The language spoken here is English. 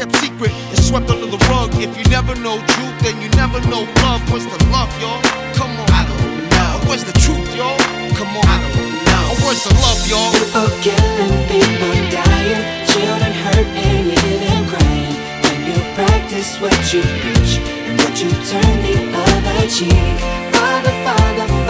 kept secret, it's swept under the rug. If you never know truth, then you never know love. Where's the love, y'all? Come on. I don't know. Where's the truth, y'all? Come on. I don't know. Where's the love, y'all? People killing, people dying, children hurt, and you hear them crying. When you practice what you preach, and would you turn the other cheek? Father, Father, Father,